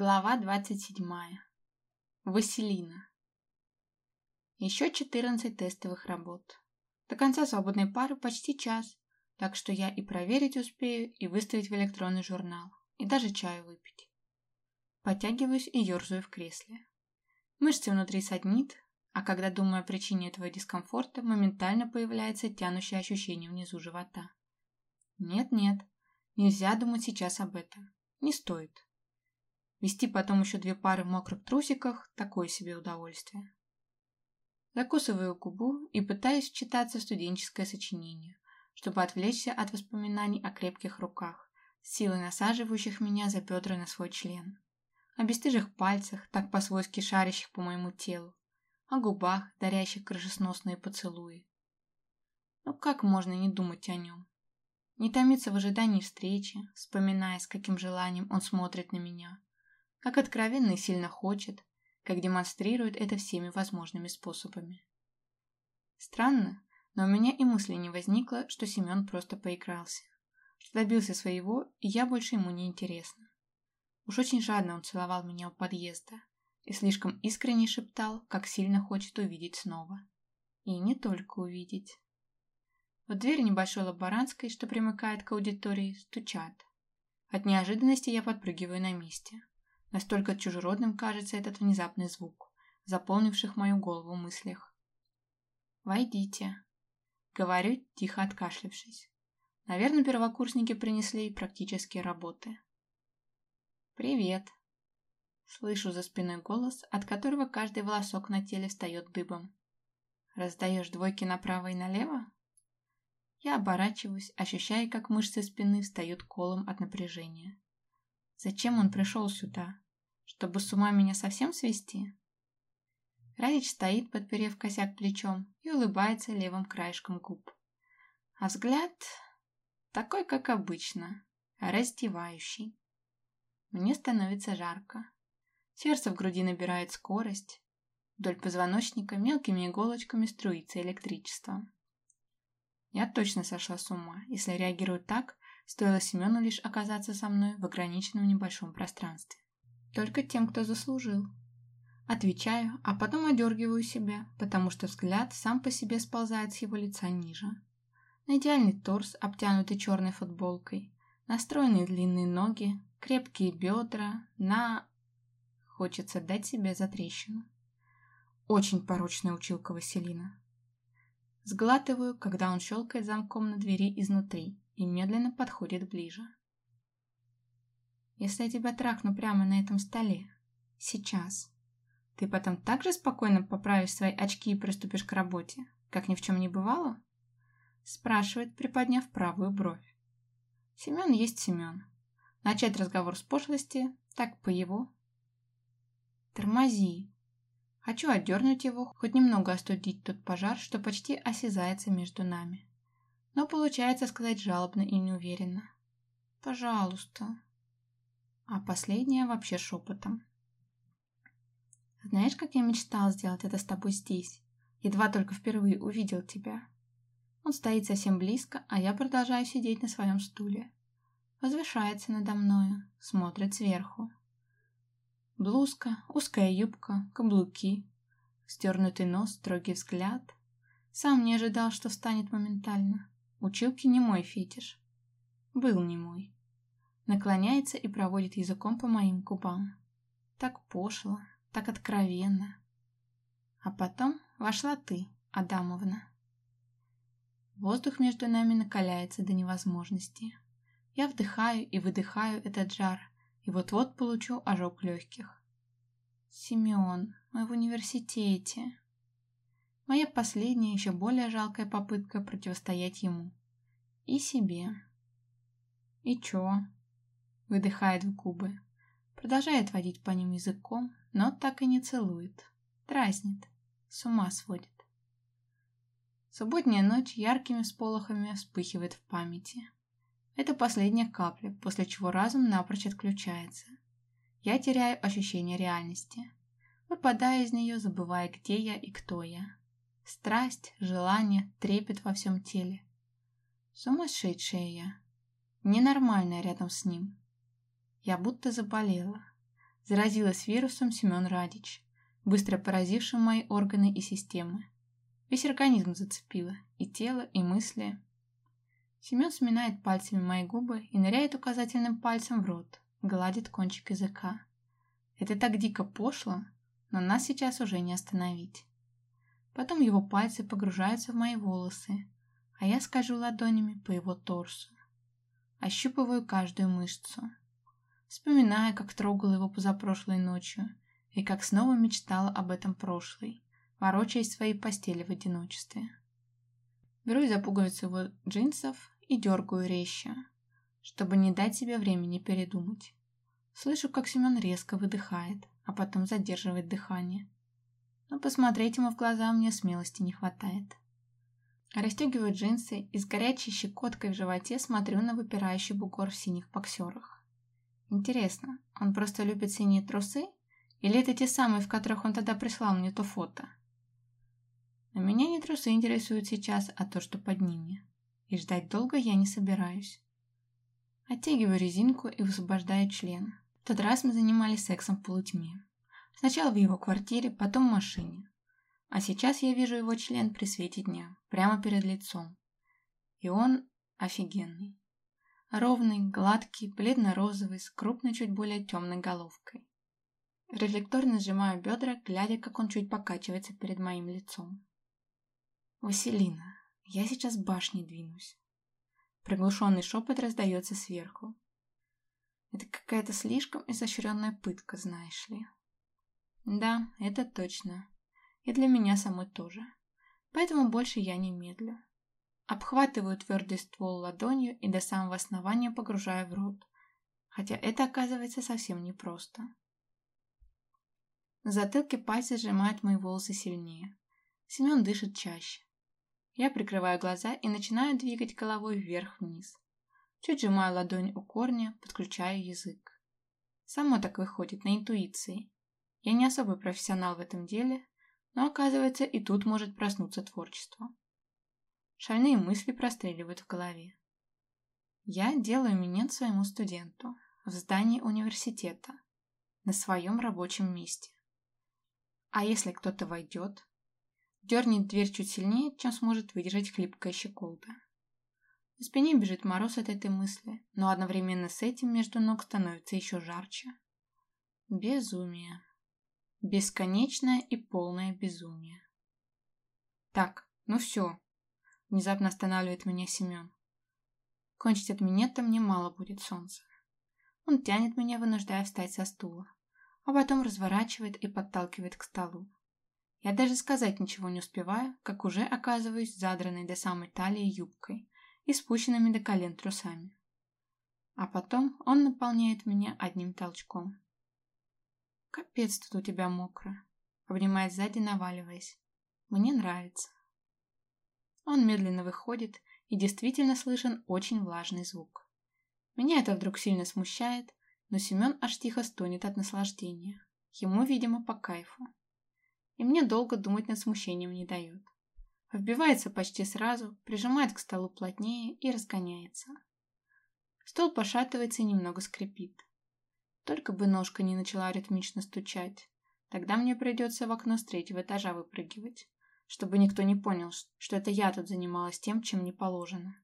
Глава 27. Василина. Еще 14 тестовых работ. До конца свободной пары почти час, так что я и проверить успею, и выставить в электронный журнал, и даже чаю выпить. Подтягиваюсь и ерзаю в кресле. Мышцы внутри саднит, а когда думаю о причине этого дискомфорта, моментально появляется тянущее ощущение внизу живота. Нет-нет, нельзя думать сейчас об этом. Не стоит. Вести потом еще две пары в мокрых трусиках – такое себе удовольствие. Закусываю губу и пытаюсь вчитаться в студенческое сочинение, чтобы отвлечься от воспоминаний о крепких руках, силой насаживающих меня за бедра на свой член, о бесстыжих пальцах, так по-свойски шарящих по моему телу, о губах, дарящих крышесносные поцелуи. Ну как можно не думать о нем? Не томиться в ожидании встречи, вспоминая, с каким желанием он смотрит на меня, как откровенно и сильно хочет, как демонстрирует это всеми возможными способами. Странно, но у меня и мысли не возникло, что Семен просто поигрался, что добился своего, и я больше ему не интересна. Уж очень жадно он целовал меня у подъезда и слишком искренне шептал, как сильно хочет увидеть снова. И не только увидеть. В дверь небольшой лаборантской, что примыкает к аудитории, стучат. От неожиданности я подпрыгиваю на месте. Настолько чужеродным кажется этот внезапный звук, заполнивших мою голову мыслях. «Войдите», — говорю, тихо откашлившись. Наверное, первокурсники принесли практические работы. «Привет», — слышу за спиной голос, от которого каждый волосок на теле встает дыбом. «Раздаешь двойки направо и налево?» Я оборачиваюсь, ощущая, как мышцы спины встают колом от напряжения. Зачем он пришел сюда? Чтобы с ума меня совсем свести? Радич стоит, подперев косяк плечом, и улыбается левым краешком губ. А взгляд такой, как обычно, раздевающий. Мне становится жарко. Сердце в груди набирает скорость. Вдоль позвоночника мелкими иголочками струится электричество. Я точно сошла с ума, если реагирую так, Стоило Семену лишь оказаться со мной в ограниченном небольшом пространстве. Только тем, кто заслужил. Отвечаю, а потом одергиваю себя, потому что взгляд сам по себе сползает с его лица ниже. На идеальный торс, обтянутый черной футболкой, на стройные длинные ноги, крепкие бедра, на... Хочется дать себе затрещину. Очень порочная училка Василина. Сглатываю, когда он щелкает замком на двери изнутри, и медленно подходит ближе. «Если я тебя трахну прямо на этом столе, сейчас, ты потом так же спокойно поправишь свои очки и приступишь к работе, как ни в чем не бывало?» спрашивает, приподняв правую бровь. Семен есть Семен. Начать разговор с пошлости, так по его. Тормози. Хочу отдернуть его, хоть немного остудить тот пожар, что почти осязается между нами но получается сказать жалобно и неуверенно. «Пожалуйста». А последнее вообще шепотом. «Знаешь, как я мечтал сделать это с тобой здесь? Едва только впервые увидел тебя». Он стоит совсем близко, а я продолжаю сидеть на своем стуле. Возвышается надо мною, смотрит сверху. Блузка, узкая юбка, каблуки, стернутый нос, строгий взгляд. Сам не ожидал, что встанет моментально. Училки не мой фетиш. Был не мой. Наклоняется и проводит языком по моим губам. Так пошло, так откровенно. А потом вошла ты, Адамовна. Воздух между нами накаляется до невозможности. Я вдыхаю и выдыхаю этот жар, и вот-вот получу ожог легких. Семен, мы в университете. Моя последняя, еще более жалкая попытка противостоять ему. И себе. И чё? Выдыхает в губы. Продолжает водить по ним языком, но так и не целует. Дразнит. С ума сводит. Субботняя ночь яркими сполохами вспыхивает в памяти. Это последняя капля, после чего разум напрочь отключается. Я теряю ощущение реальности. Выпадая из нее, забывая, где я и кто я. Страсть, желание, трепет во всем теле. Сумасшедшая я. Ненормальная рядом с ним. Я будто заболела. заразилась вирусом Семен Радич, быстро поразившим мои органы и системы. Весь организм зацепило, и тело, и мысли. Семен сминает пальцами мои губы и ныряет указательным пальцем в рот, гладит кончик языка. Это так дико пошло, но нас сейчас уже не остановить. Потом его пальцы погружаются в мои волосы, а я скажу ладонями по его торсу. Ощупываю каждую мышцу. Вспоминаю, как трогал его позапрошлой ночью и как снова мечтала об этом прошлой, ворочаясь в своей постели в одиночестве. Берусь за пуговицу его джинсов и дергаю резче, чтобы не дать себе времени передумать. Слышу, как Семен резко выдыхает, а потом задерживает дыхание. Но посмотреть ему в глаза мне смелости не хватает. Растегиваю джинсы и с горячей щекоткой в животе смотрю на выпирающий бугор в синих боксерах. Интересно, он просто любит синие трусы? Или это те самые, в которых он тогда прислал мне то фото? Но меня не трусы интересуют сейчас, а то, что под ними. И ждать долго я не собираюсь. Оттягиваю резинку и высвобождаю член. В тот раз мы занимались сексом в полутьме. Сначала в его квартире, потом в машине. А сейчас я вижу его член при свете дня, прямо перед лицом. И он офигенный. Ровный, гладкий, бледно-розовый, с крупной, чуть более темной головкой. Рефлекторно сжимаю бедра, глядя, как он чуть покачивается перед моим лицом. «Василина, я сейчас башней двинусь». Приглушенный шепот раздается сверху. Это какая-то слишком изощренная пытка, знаешь ли. Да, это точно. И для меня самой тоже. Поэтому больше я не медлю. Обхватываю твердый ствол ладонью и до самого основания погружаю в рот. Хотя это оказывается совсем непросто. На затылке пальцы сжимают мои волосы сильнее. Семен дышит чаще. Я прикрываю глаза и начинаю двигать головой вверх-вниз. Чуть сжимаю ладонь у корня, подключаю язык. Само так выходит на интуиции. Я не особый профессионал в этом деле, но оказывается и тут может проснуться творчество. Шальные мысли простреливают в голове. Я делаю минет своему студенту в здании университета, на своем рабочем месте. А если кто-то войдет, дернет дверь чуть сильнее, чем сможет выдержать хлипкая щеколда. В спине бежит мороз от этой мысли, но одновременно с этим между ног становится еще жарче. Безумие. Бесконечное и полное безумие. Так, ну все. Внезапно останавливает меня Семен. Кончить от минета мне мало будет солнца. Он тянет меня, вынуждая встать со стула, а потом разворачивает и подталкивает к столу. Я даже сказать ничего не успеваю, как уже оказываюсь задранной до самой талии юбкой и спущенными до колен трусами. А потом он наполняет меня одним толчком. Капец тут у тебя мокро. Обнимает сзади, наваливаясь. Мне нравится. Он медленно выходит, и действительно слышен очень влажный звук. Меня это вдруг сильно смущает, но Семен аж тихо стонет от наслаждения. Ему, видимо, по кайфу. И мне долго думать над смущением не дает. Вбивается почти сразу, прижимает к столу плотнее и разгоняется. Стол пошатывается и немного скрипит. Только бы ножка не начала ритмично стучать. Тогда мне придется в окно с третьего этажа выпрыгивать, чтобы никто не понял, что это я тут занималась тем, чем не положено.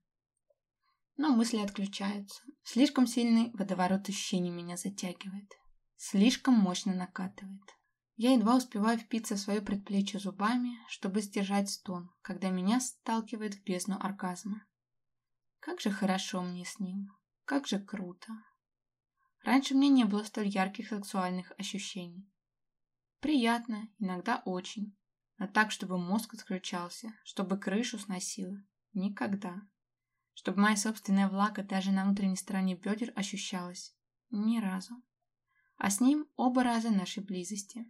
Но мысли отключаются. Слишком сильный водоворот ощущений меня затягивает. Слишком мощно накатывает. Я едва успеваю впиться в свое предплечье зубами, чтобы сдержать стон, когда меня сталкивает в бездну оргазма. Как же хорошо мне с ним. Как же круто. Раньше мне не было столь ярких сексуальных ощущений. Приятно, иногда очень. Но так, чтобы мозг отключался, чтобы крышу сносило. Никогда. Чтобы моя собственная влага даже на внутренней стороне бедер ощущалась. Ни разу. А с ним оба раза нашей близости.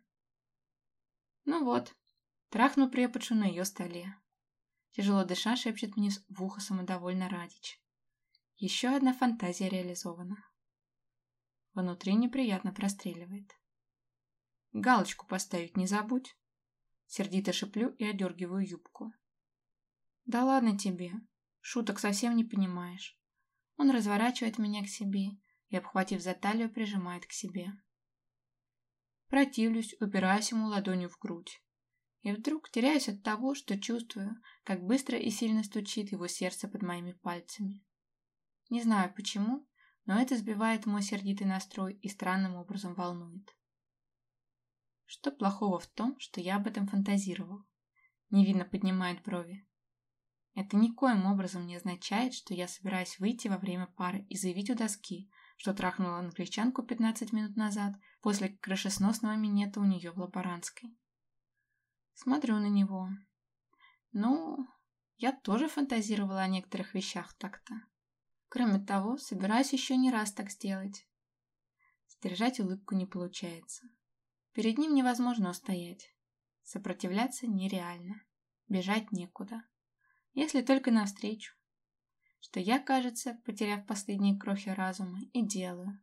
Ну вот, трахну преподшу на ее столе. Тяжело дыша шепчет мне в ухо самодовольно Радич. Еще одна фантазия реализована. Внутри неприятно простреливает. Галочку поставить не забудь. Сердито шиплю и одергиваю юбку. Да ладно тебе. Шуток совсем не понимаешь. Он разворачивает меня к себе и, обхватив за талию, прижимает к себе. Противлюсь, упираюсь ему ладонью в грудь. И вдруг теряюсь от того, что чувствую, как быстро и сильно стучит его сердце под моими пальцами. Не знаю почему, но это сбивает мой сердитый настрой и странным образом волнует. Что плохого в том, что я об этом фантазировал? Невинно поднимает брови. Это никоим образом не означает, что я собираюсь выйти во время пары и заявить у доски, что трахнула англичанку 15 минут назад после крышесносного минета у нее в Лаборанской. Смотрю на него. Ну, я тоже фантазировала о некоторых вещах так-то. Кроме того, собираюсь еще не раз так сделать. Сдержать улыбку не получается. Перед ним невозможно устоять. Сопротивляться нереально. Бежать некуда. Если только навстречу. Что я, кажется, потеряв последние крохи разума, и делаю.